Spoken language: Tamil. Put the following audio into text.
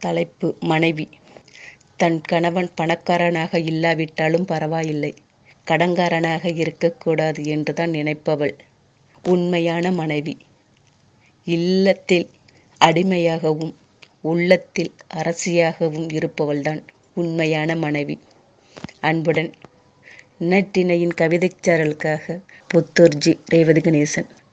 தலைப்பு மனைவி. தன் கணவன் பணக்காரனாக இல்லாவிட்டாலும் பரவாயில்லை. கடன்காரனாக இருக்கக்கூடாது என்றுதான் நினைப்பவள். உண்மையான மனைவி. இல்லத்தில் அடிமையாகவும் உள்ளத்தில் அரசியாகவும் இருப்பவள்தான் உண்மையான மனைவி. அன்புடன் நட்டினையின் கவிதைச் சாரலுக்காக புத்தூர்ஜி ரேவதி கணேசன்.